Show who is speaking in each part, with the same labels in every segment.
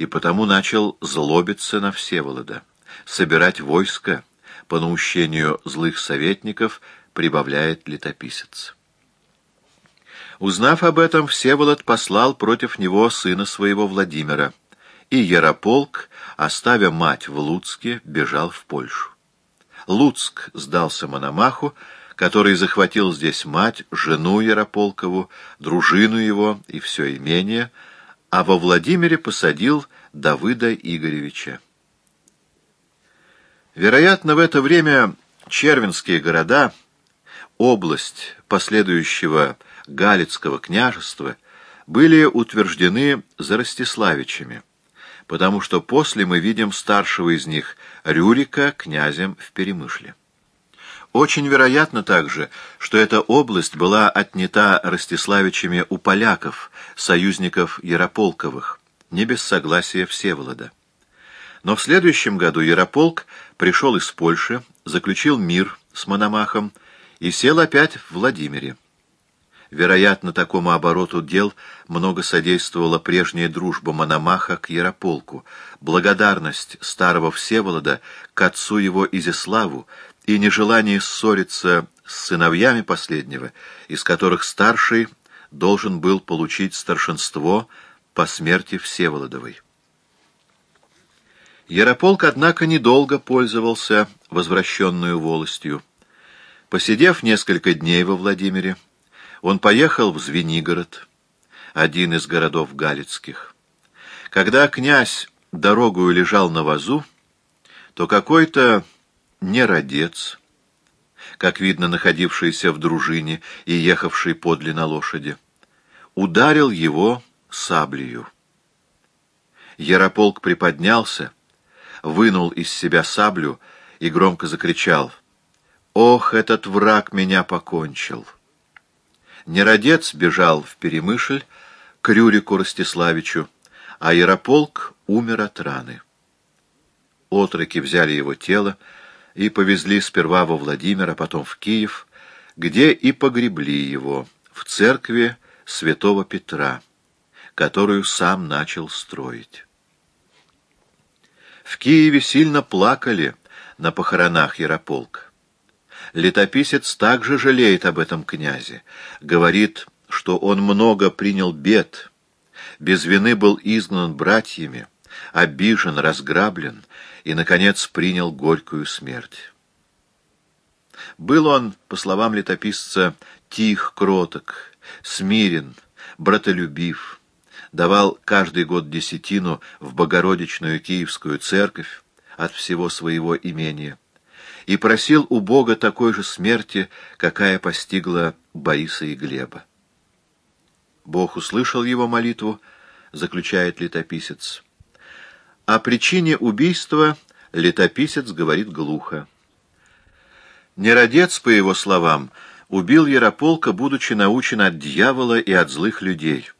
Speaker 1: и потому начал злобиться на Всеволода, собирать войско, по наущению злых советников, прибавляет летописец. Узнав об этом, Всеволод послал против него сына своего Владимира, и Ярополк, оставя мать в Луцке, бежал в Польшу. Луцк сдался Мономаху, который захватил здесь мать, жену Ярополкову, дружину его и все имение, а во Владимире посадил Давыда Игоревича. Вероятно, в это время червенские города, область последующего Галицкого княжества были утверждены за Ростиславичами, потому что после мы видим старшего из них, Рюрика, князем в Перемышле. Очень вероятно также, что эта область была отнята Ростиславичами у поляков, союзников Ярополковых, не без согласия Всеволода. Но в следующем году Ярополк пришел из Польши, заключил мир с Мономахом и сел опять в Владимире. Вероятно, такому обороту дел много содействовала прежняя дружба Мономаха к Ярополку, благодарность старого Всеволода к отцу его Изяславу и нежелание ссориться с сыновьями последнего, из которых старший должен был получить старшинство по смерти Всеволодовой. Ярополк, однако, недолго пользовался возвращенную волостью. Посидев несколько дней во Владимире, он поехал в Звенигород, один из городов Галицких. Когда князь дорогую лежал на вазу, то какой-то неродец, как видно, находившийся в дружине и ехавший подле на лошади, ударил его саблею. Ярополк приподнялся, вынул из себя саблю и громко закричал «Ох, этот враг меня покончил!» Неродец бежал в Перемышль к Рюрику Ростиславичу, а Ярополк умер от раны. Отроки взяли его тело и повезли сперва во Владимир, а потом в Киев, где и погребли его в церкви святого Петра, которую сам начал строить. В Киеве сильно плакали на похоронах Ярополка. Летописец также жалеет об этом князе, говорит, что он много принял бед, без вины был изгнан братьями, обижен, разграблен и, наконец, принял горькую смерть. Был он, по словам летописца, тих, кроток, смирен, братолюбив, давал каждый год десятину в Богородичную Киевскую церковь от всего своего имения и просил у Бога такой же смерти, какая постигла Бориса и Глеба. Бог услышал его молитву, заключает летописец. О причине убийства летописец говорит глухо. Неродец, по его словам, убил Ярополка, будучи научен от дьявола и от злых людей.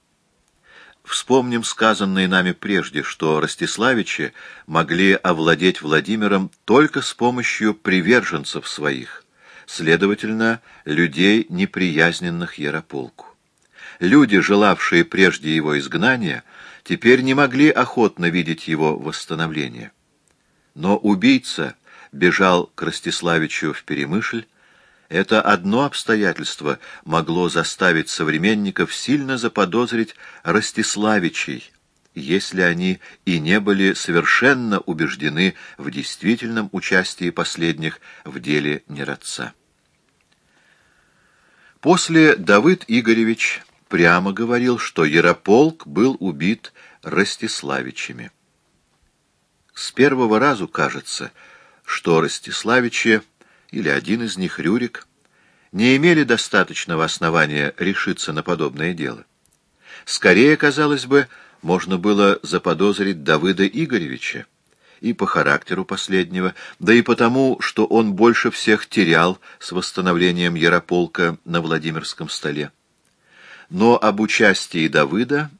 Speaker 1: Вспомним сказанное нами прежде, что Ростиславичи могли овладеть Владимиром только с помощью приверженцев своих, следовательно, людей, неприязненных Ярополку. Люди, желавшие прежде его изгнания, теперь не могли охотно видеть его восстановление. Но убийца бежал к Ростиславичу в Перемышль, это одно обстоятельство могло заставить современников сильно заподозрить Ростиславичей, если они и не были совершенно убеждены в действительном участии последних в деле Нерадца. После Давыд Игоревич прямо говорил, что Ярополк был убит Ростиславичами. С первого разу кажется, что Ростиславичи или один из них, Рюрик, не имели достаточного основания решиться на подобное дело. Скорее, казалось бы, можно было заподозрить Давыда Игоревича, и по характеру последнего, да и потому, что он больше всех терял с восстановлением Ярополка на Владимирском столе. Но об участии Давыда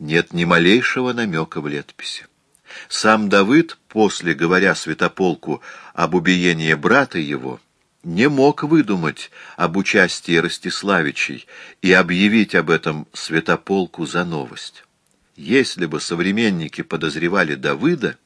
Speaker 1: нет ни малейшего намека в летописи. Сам Давыд, после говоря святополку об убиении брата его, не мог выдумать об участии Ростиславичей и объявить об этом святополку за новость. Если бы современники подозревали Давыда,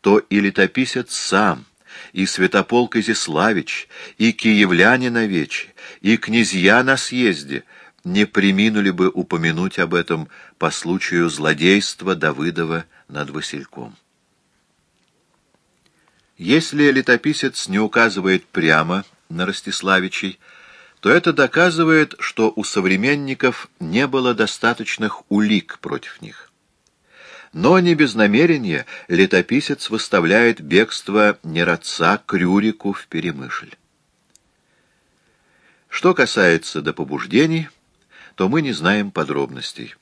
Speaker 1: то и летописец сам, и святополк Изяславич, и киевляне на вече, и князья на съезде не приминули бы упомянуть об этом по случаю злодейства Давыдова над Васильком. Если летописец не указывает прямо на Ростиславичей, то это доказывает, что у современников не было достаточных улик против них. Но не без намерения летописец выставляет бегство Нерадца к Рюрику в Перемышль. Что касается до побуждений, то мы не знаем подробностей.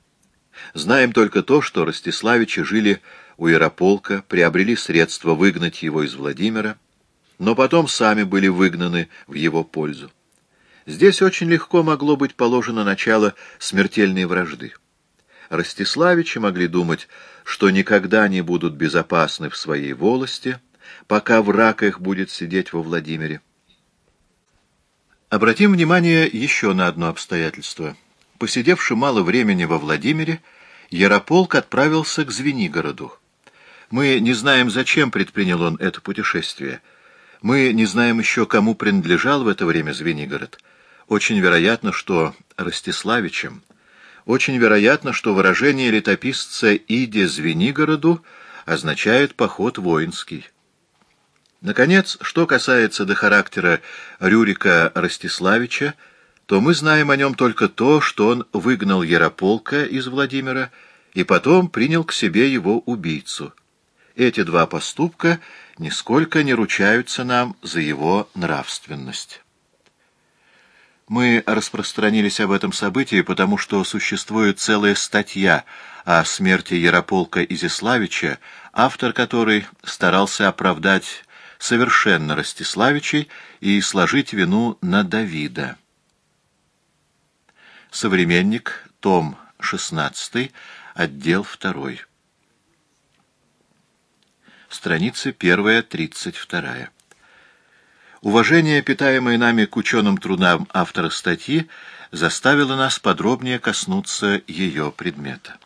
Speaker 1: Знаем только то, что Ростиславичи жили у Ярополка, приобрели средства выгнать его из Владимира, но потом сами были выгнаны в его пользу. Здесь очень легко могло быть положено начало смертельной вражды. Ростиславичи могли думать, что никогда не будут безопасны в своей волости, пока враг их будет сидеть во Владимире. Обратим внимание еще на одно обстоятельство. Посидевши мало времени во Владимире, Ярополк отправился к Звенигороду. Мы не знаем, зачем предпринял он это путешествие. Мы не знаем еще, кому принадлежал в это время Звенигород. Очень вероятно, что Ростиславичем. Очень вероятно, что выражение летописца «иде Звенигороду» означает «поход воинский». Наконец, что касается до характера Рюрика Ростиславича, то мы знаем о нем только то, что он выгнал Ярополка из Владимира и потом принял к себе его убийцу. Эти два поступка нисколько не ручаются нам за его нравственность. Мы распространились об этом событии, потому что существует целая статья о смерти Ярополка Изяславича, автор которой старался оправдать совершенно Ростиславичей и сложить вину на Давида. Современник, том 16, отдел 2. Страница 1-32. Уважение, питаемое нами к ученым трудам автора статьи, заставило нас подробнее коснуться ее предмета.